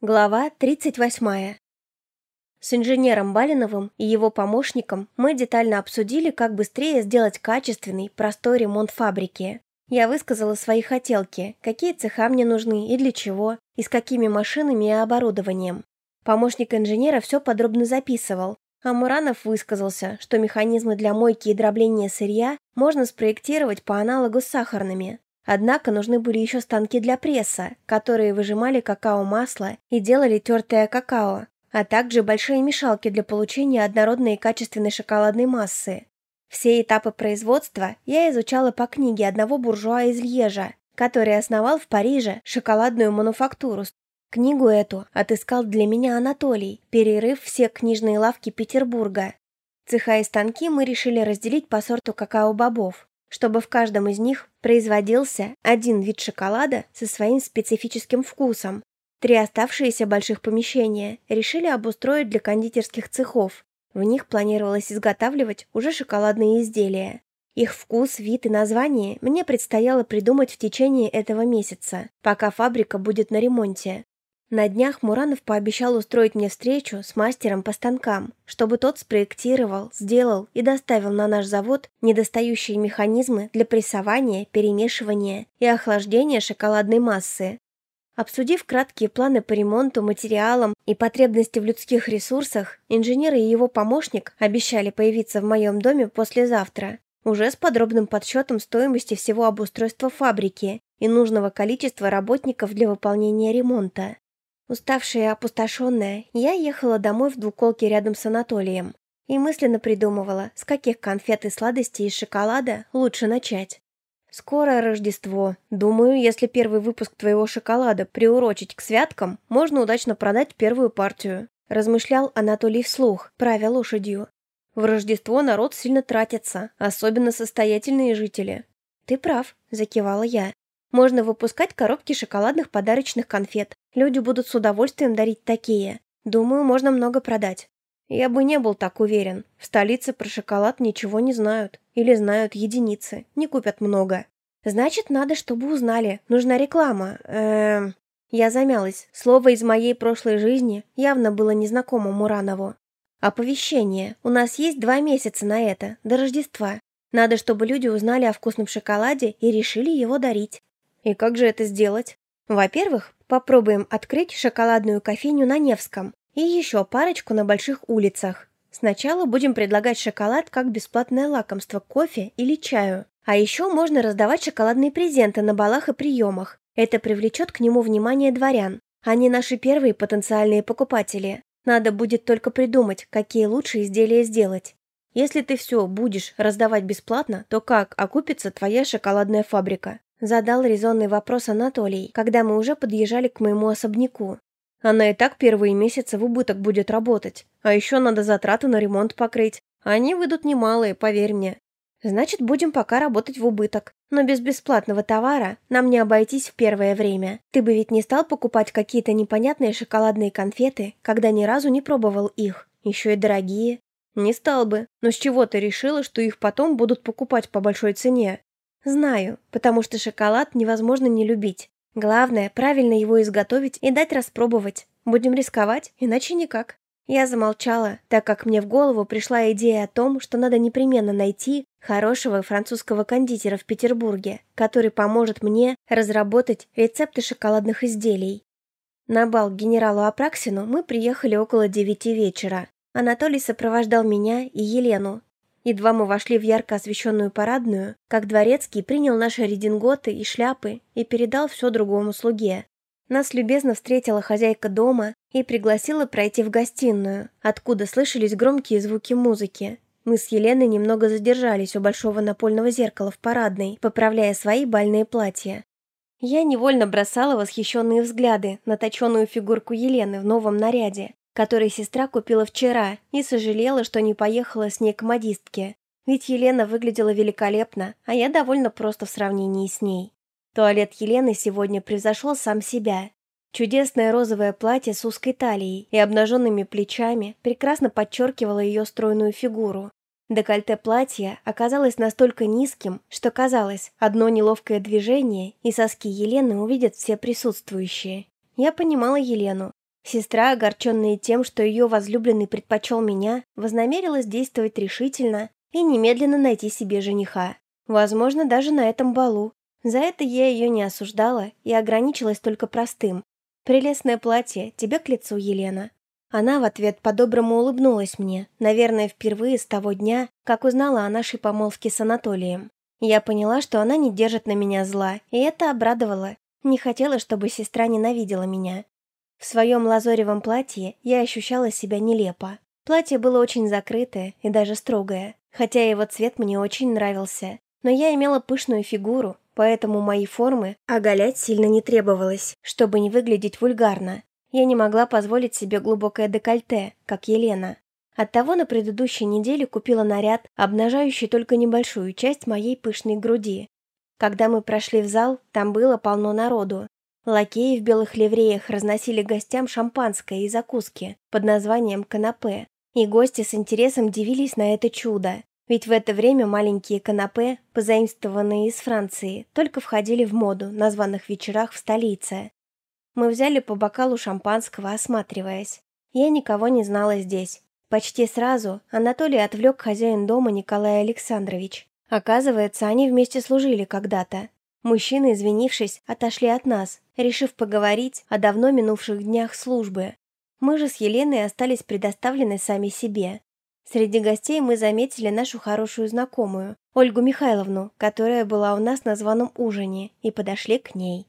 Глава 38. С инженером Балиновым и его помощником мы детально обсудили, как быстрее сделать качественный, простой ремонт фабрики. Я высказала свои хотелки, какие цеха мне нужны и для чего, и с какими машинами и оборудованием. Помощник инженера все подробно записывал, а Муранов высказался, что механизмы для мойки и дробления сырья можно спроектировать по аналогу с сахарными, Однако нужны были еще станки для пресса, которые выжимали какао-масло и делали тертое какао, а также большие мешалки для получения однородной и качественной шоколадной массы. Все этапы производства я изучала по книге одного буржуа из Льежа, который основал в Париже шоколадную мануфактуру. Книгу эту отыскал для меня Анатолий, перерыв все книжные лавки Петербурга. Цеха и станки мы решили разделить по сорту какао-бобов чтобы в каждом из них производился один вид шоколада со своим специфическим вкусом. Три оставшиеся больших помещения решили обустроить для кондитерских цехов. В них планировалось изготавливать уже шоколадные изделия. Их вкус, вид и название мне предстояло придумать в течение этого месяца, пока фабрика будет на ремонте. На днях Муранов пообещал устроить мне встречу с мастером по станкам, чтобы тот спроектировал, сделал и доставил на наш завод недостающие механизмы для прессования, перемешивания и охлаждения шоколадной массы. Обсудив краткие планы по ремонту, материалам и потребности в людских ресурсах, инженер и его помощник обещали появиться в моем доме послезавтра, уже с подробным подсчетом стоимости всего обустройства фабрики и нужного количества работников для выполнения ремонта. Уставшая и опустошенная, я ехала домой в двуколке рядом с Анатолием и мысленно придумывала, с каких конфет и сладостей из шоколада лучше начать. «Скоро Рождество. Думаю, если первый выпуск твоего шоколада приурочить к святкам, можно удачно продать первую партию», размышлял Анатолий вслух, правя лошадью. «В Рождество народ сильно тратится, особенно состоятельные жители». «Ты прав», – закивала я. Можно выпускать коробки шоколадных подарочных конфет. Люди будут с удовольствием дарить такие. Думаю, можно много продать. Я бы не был так уверен. В столице про шоколад ничего не знают. Или знают единицы. Не купят много. Значит, надо, чтобы узнали. Нужна реклама. Эм... Я замялась. Слово из моей прошлой жизни явно было незнакомо Муранову. Оповещение. У нас есть два месяца на это, до Рождества. Надо, чтобы люди узнали о вкусном шоколаде и решили его дарить. И как же это сделать? Во-первых, попробуем открыть шоколадную кофейню на Невском и еще парочку на больших улицах. Сначала будем предлагать шоколад как бесплатное лакомство кофе или чаю. А еще можно раздавать шоколадные презенты на балах и приемах. Это привлечет к нему внимание дворян. Они наши первые потенциальные покупатели. Надо будет только придумать, какие лучшие изделия сделать. Если ты все будешь раздавать бесплатно, то как окупится твоя шоколадная фабрика? Задал резонный вопрос Анатолий, когда мы уже подъезжали к моему особняку. Она и так первые месяцы в убыток будет работать. А еще надо затраты на ремонт покрыть. Они выйдут немалые, поверь мне. Значит, будем пока работать в убыток. Но без бесплатного товара нам не обойтись в первое время. Ты бы ведь не стал покупать какие-то непонятные шоколадные конфеты, когда ни разу не пробовал их. Еще и дорогие. Не стал бы. Но с чего ты решила, что их потом будут покупать по большой цене? Знаю, потому что шоколад невозможно не любить. Главное, правильно его изготовить и дать распробовать. Будем рисковать, иначе никак. Я замолчала, так как мне в голову пришла идея о том, что надо непременно найти хорошего французского кондитера в Петербурге, который поможет мне разработать рецепты шоколадных изделий. На бал к генералу Апраксину мы приехали около девяти вечера. Анатолий сопровождал меня и Елену, Едва мы вошли в ярко освещенную парадную, как дворецкий принял наши рединготы и шляпы и передал все другому слуге. Нас любезно встретила хозяйка дома и пригласила пройти в гостиную, откуда слышались громкие звуки музыки. Мы с Еленой немного задержались у большого напольного зеркала в парадной, поправляя свои бальные платья. Я невольно бросала восхищенные взгляды на точеную фигурку Елены в новом наряде, который сестра купила вчера, и сожалела, что не поехала с ней к модистке. Ведь Елена выглядела великолепно, а я довольно просто в сравнении с ней. Туалет Елены сегодня превзошел сам себя. Чудесное розовое платье с узкой талией и обнаженными плечами прекрасно подчеркивало ее стройную фигуру. Декольте платья оказалось настолько низким, что казалось, одно неловкое движение, и соски Елены увидят все присутствующие. Я понимала Елену. Сестра, огорченная тем, что ее возлюбленный предпочел меня, вознамерилась действовать решительно и немедленно найти себе жениха. Возможно, даже на этом балу. За это я ее не осуждала и ограничилась только простым. «Прелестное платье, тебе к лицу, Елена». Она в ответ по-доброму улыбнулась мне, наверное, впервые с того дня, как узнала о нашей помолвке с Анатолием. Я поняла, что она не держит на меня зла, и это обрадовало. Не хотела, чтобы сестра ненавидела меня. В своем лазоревом платье я ощущала себя нелепо. Платье было очень закрытое и даже строгое, хотя его цвет мне очень нравился. Но я имела пышную фигуру, поэтому мои формы оголять сильно не требовалось, чтобы не выглядеть вульгарно. Я не могла позволить себе глубокое декольте, как Елена. Оттого на предыдущей неделе купила наряд, обнажающий только небольшую часть моей пышной груди. Когда мы прошли в зал, там было полно народу. Лакеи в белых ливреях разносили гостям шампанское и закуски под названием канапе, и гости с интересом дивились на это чудо. Ведь в это время маленькие канапе, позаимствованные из Франции, только входили в моду на званых вечерах в столице. Мы взяли по бокалу шампанского, осматриваясь. Я никого не знала здесь. Почти сразу Анатолий отвлек хозяин дома Николай Александрович. Оказывается, они вместе служили когда-то. Мужчины, извинившись, отошли от нас, решив поговорить о давно минувших днях службы. Мы же с Еленой остались предоставлены сами себе. Среди гостей мы заметили нашу хорошую знакомую, Ольгу Михайловну, которая была у нас на званом ужине, и подошли к ней.